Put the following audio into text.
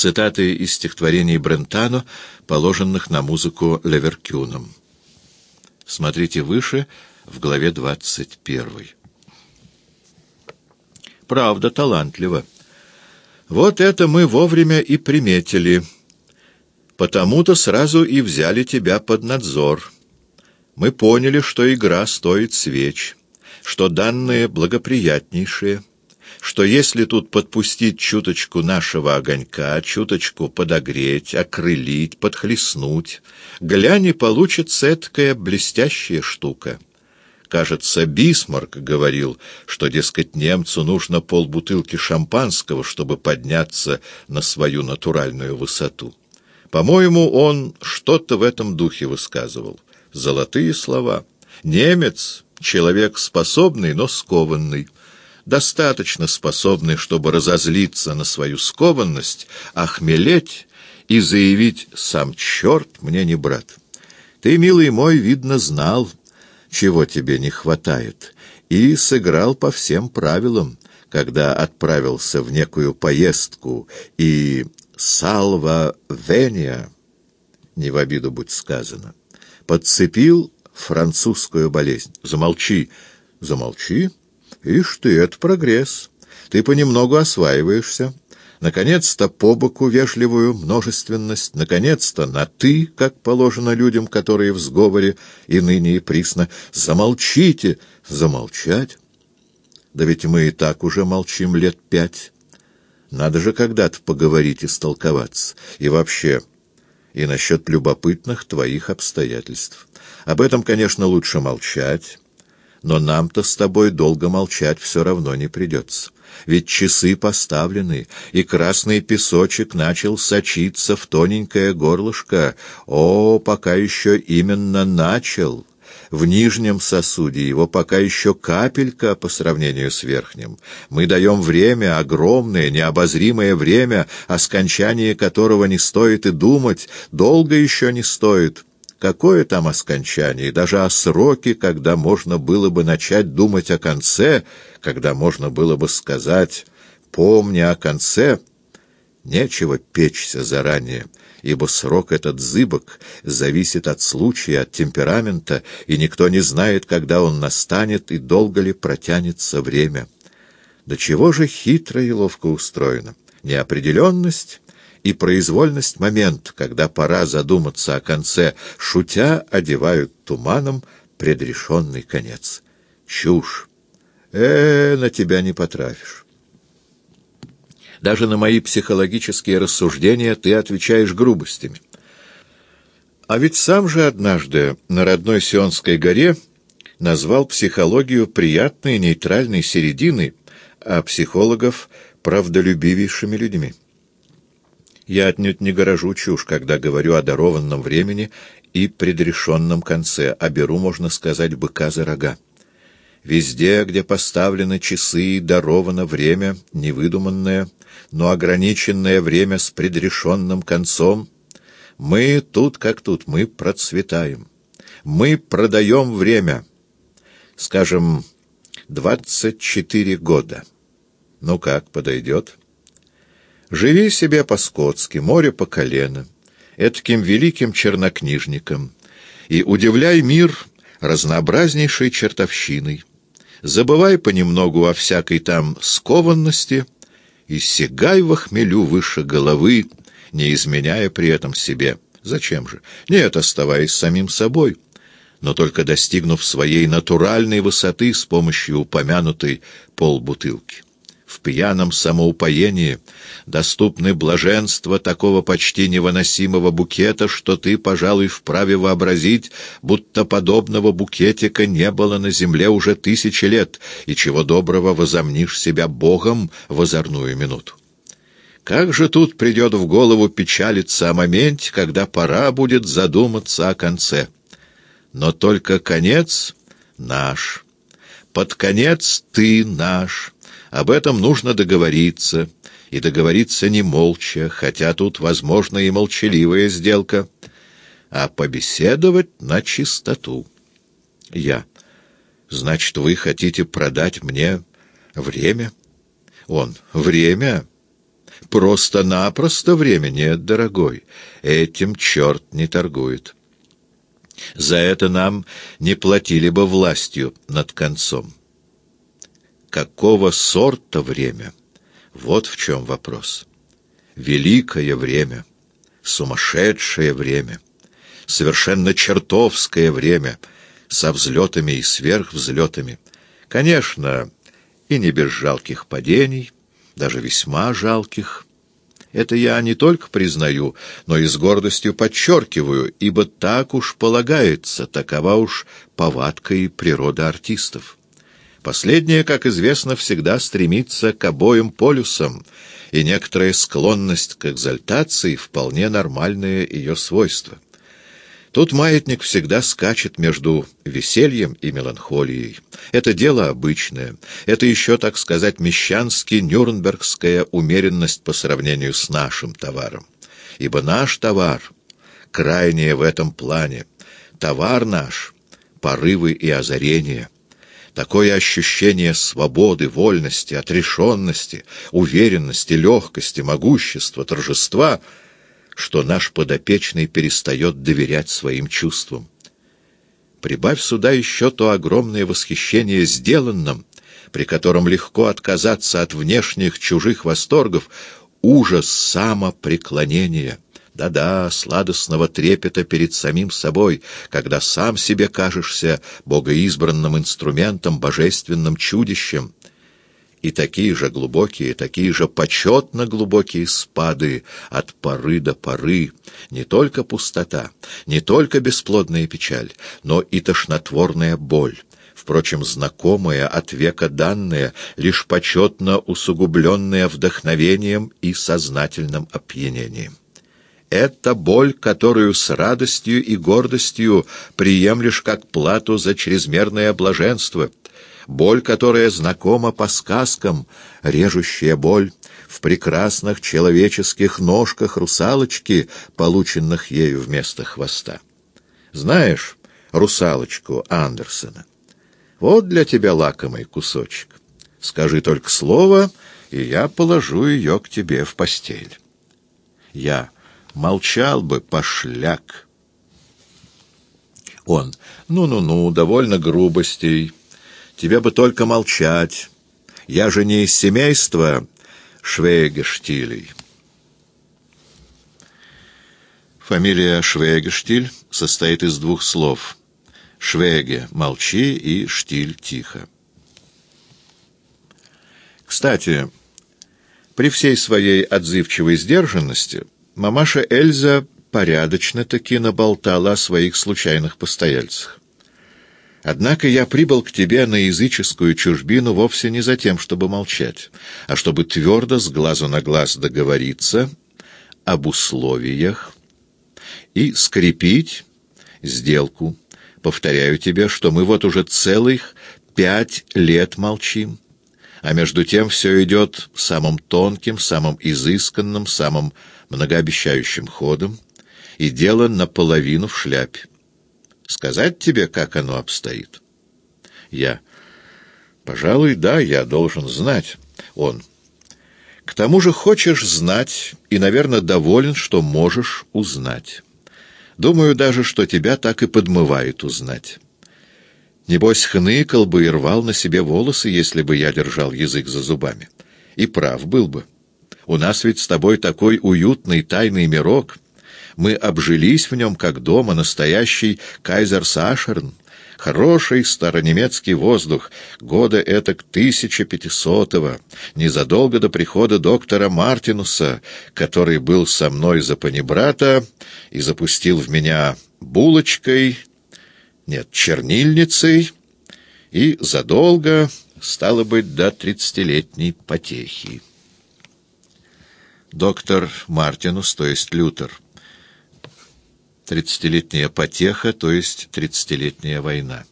Цитаты из стихотворений Брентано, положенных на музыку Леверкюном. Смотрите выше, в главе 21. Правда, талантливо. Вот это мы вовремя и приметили. Потому-то сразу и взяли тебя под надзор. Мы поняли, что игра стоит свеч, что данные благоприятнейшие — что если тут подпустить чуточку нашего огонька, чуточку подогреть, окрылить, подхлестнуть, глянь, и получится эткая блестящая штука. Кажется, Бисмарк говорил, что, дескать, немцу нужно полбутылки шампанского, чтобы подняться на свою натуральную высоту. По-моему, он что-то в этом духе высказывал. Золотые слова. Немец — человек способный, но скованный достаточно способный, чтобы разозлиться на свою скованность, охмелеть и заявить «сам черт мне не брат». Ты, милый мой, видно, знал, чего тебе не хватает, и сыграл по всем правилам, когда отправился в некую поездку, и «салва вения», не в обиду будь сказано, подцепил французскую болезнь. Замолчи, замолчи. Ишь ты, это прогресс. Ты понемногу осваиваешься. Наконец-то по боку вежливую множественность, наконец-то на «ты», как положено людям, которые в сговоре и ныне и присно. Замолчите! Замолчать? Да ведь мы и так уже молчим лет пять. Надо же когда-то поговорить и столковаться. И вообще, и насчет любопытных твоих обстоятельств. Об этом, конечно, лучше молчать, но нам-то с тобой долго молчать все равно не придется. Ведь часы поставлены, и красный песочек начал сочиться в тоненькое горлышко. О, пока еще именно начал. В нижнем сосуде его пока еще капелька по сравнению с верхним. Мы даем время, огромное, необозримое время, о скончании которого не стоит и думать, долго еще не стоит. Какое там о скончании, даже о сроке, когда можно было бы начать думать о конце, когда можно было бы сказать «помни о конце», нечего печься заранее, ибо срок этот зыбок, зависит от случая, от темперамента, и никто не знает, когда он настанет и долго ли протянется время. До чего же хитро и ловко устроено? Неопределенность и произвольность момент, когда пора задуматься о конце, шутя одевают туманом предрешенный конец. Чушь! Э, на тебя не потрафишь. Даже на мои психологические рассуждения ты отвечаешь грубостями. А ведь сам же однажды на родной Сионской горе назвал психологию приятной нейтральной серединой, а психологов — правдолюбивейшими людьми. Я отнюдь не горожу чушь, когда говорю о дарованном времени и предрешенном конце, а беру, можно сказать, быка за рога. Везде, где поставлены часы, даровано время, невыдуманное, но ограниченное время с предрешенным концом, мы тут как тут, мы процветаем. Мы продаем время. Скажем, двадцать четыре года. Ну как, подойдет?» Живи себе по-скотски, море по колено, этаким великим чернокнижником, и удивляй мир разнообразнейшей чертовщиной. Забывай понемногу о всякой там скованности и сигай во хмелю выше головы, не изменяя при этом себе. Зачем же? Нет, оставаясь самим собой, но только достигнув своей натуральной высоты с помощью упомянутой полбутылки в пьяном самоупоении доступны блаженства такого почти невыносимого букета, что ты, пожалуй, вправе вообразить, будто подобного букетика не было на земле уже тысячи лет, и чего доброго возомнишь себя Богом в озорную минуту. Как же тут придет в голову печалиться о моменте, когда пора будет задуматься о конце? Но только конец наш. Под конец ты наш. Об этом нужно договориться, и договориться не молча, хотя тут, возможно, и молчаливая сделка, а побеседовать на чистоту. Я. Значит, вы хотите продать мне время? Он. Время? Просто-напросто время нет, дорогой. Этим черт не торгует. За это нам не платили бы властью над концом. Какого сорта время? Вот в чем вопрос. Великое время, сумасшедшее время, совершенно чертовское время, со взлетами и сверхвзлетами. Конечно, и не без жалких падений, даже весьма жалких. Это я не только признаю, но и с гордостью подчеркиваю, ибо так уж полагается, такова уж повадка и природа артистов. Последняя, как известно, всегда стремится к обоим полюсам, и некоторая склонность к экзальтации — вполне нормальное ее свойство. Тут маятник всегда скачет между весельем и меланхолией. Это дело обычное. Это еще, так сказать, мещански-нюрнбергская умеренность по сравнению с нашим товаром. Ибо наш товар крайнее в этом плане. Товар наш — порывы и озарения. Такое ощущение свободы, вольности, отрешенности, уверенности, легкости, могущества, торжества — что наш подопечный перестает доверять своим чувствам. Прибавь сюда еще то огромное восхищение сделанным, при котором легко отказаться от внешних чужих восторгов, ужас самопреклонения. Да-да, сладостного трепета перед самим собой, когда сам себе кажешься богоизбранным инструментом, божественным чудищем. И такие же глубокие, такие же почетно глубокие спады от поры до поры, не только пустота, не только бесплодная печаль, но и тошнотворная боль, впрочем, знакомая от века данная, лишь почетно усугубленная вдохновением и сознательным опьянением. Это боль, которую с радостью и гордостью приемлешь как плату за чрезмерное блаженство — боль, которая знакома по сказкам, режущая боль в прекрасных человеческих ножках русалочки, полученных ею вместо хвоста. Знаешь русалочку Андерсона? Вот для тебя лакомый кусочек. Скажи только слово, и я положу ее к тебе в постель. Я молчал бы, пошляк. Он, ну-ну-ну, довольно грубостей, Тебе бы только молчать. Я же не из семейства Швейгештилей. Фамилия Швейгештиль состоит из двух слов. Швеге — молчи и Штиль — тихо. Кстати, при всей своей отзывчивой сдержанности мамаша Эльза порядочно-таки наболтала о своих случайных постояльцах. Однако я прибыл к тебе на языческую чужбину вовсе не за тем, чтобы молчать, а чтобы твердо с глазу на глаз договориться об условиях и скрепить сделку. Повторяю тебе, что мы вот уже целых пять лет молчим, а между тем все идет самым тонким, самым изысканным, самым многообещающим ходом, и дело наполовину в шляпе. Сказать тебе, как оно обстоит? Я. Пожалуй, да, я должен знать. Он. К тому же хочешь знать и, наверное, доволен, что можешь узнать. Думаю даже, что тебя так и подмывает узнать. Небось, хныкал бы и рвал на себе волосы, если бы я держал язык за зубами. И прав был бы. У нас ведь с тобой такой уютный тайный мирок — мы обжились в нем, как дома, настоящий кайзер-сашерн, хороший старонемецкий воздух, года это к 1500-го, незадолго до прихода доктора Мартинуса, который был со мной за панибрата и запустил в меня булочкой, нет, чернильницей, и задолго, стало быть, до тридцатилетней потехи. Доктор Мартинус, то есть Лютер, Тридцатилетняя потеха, то есть тридцатилетняя война.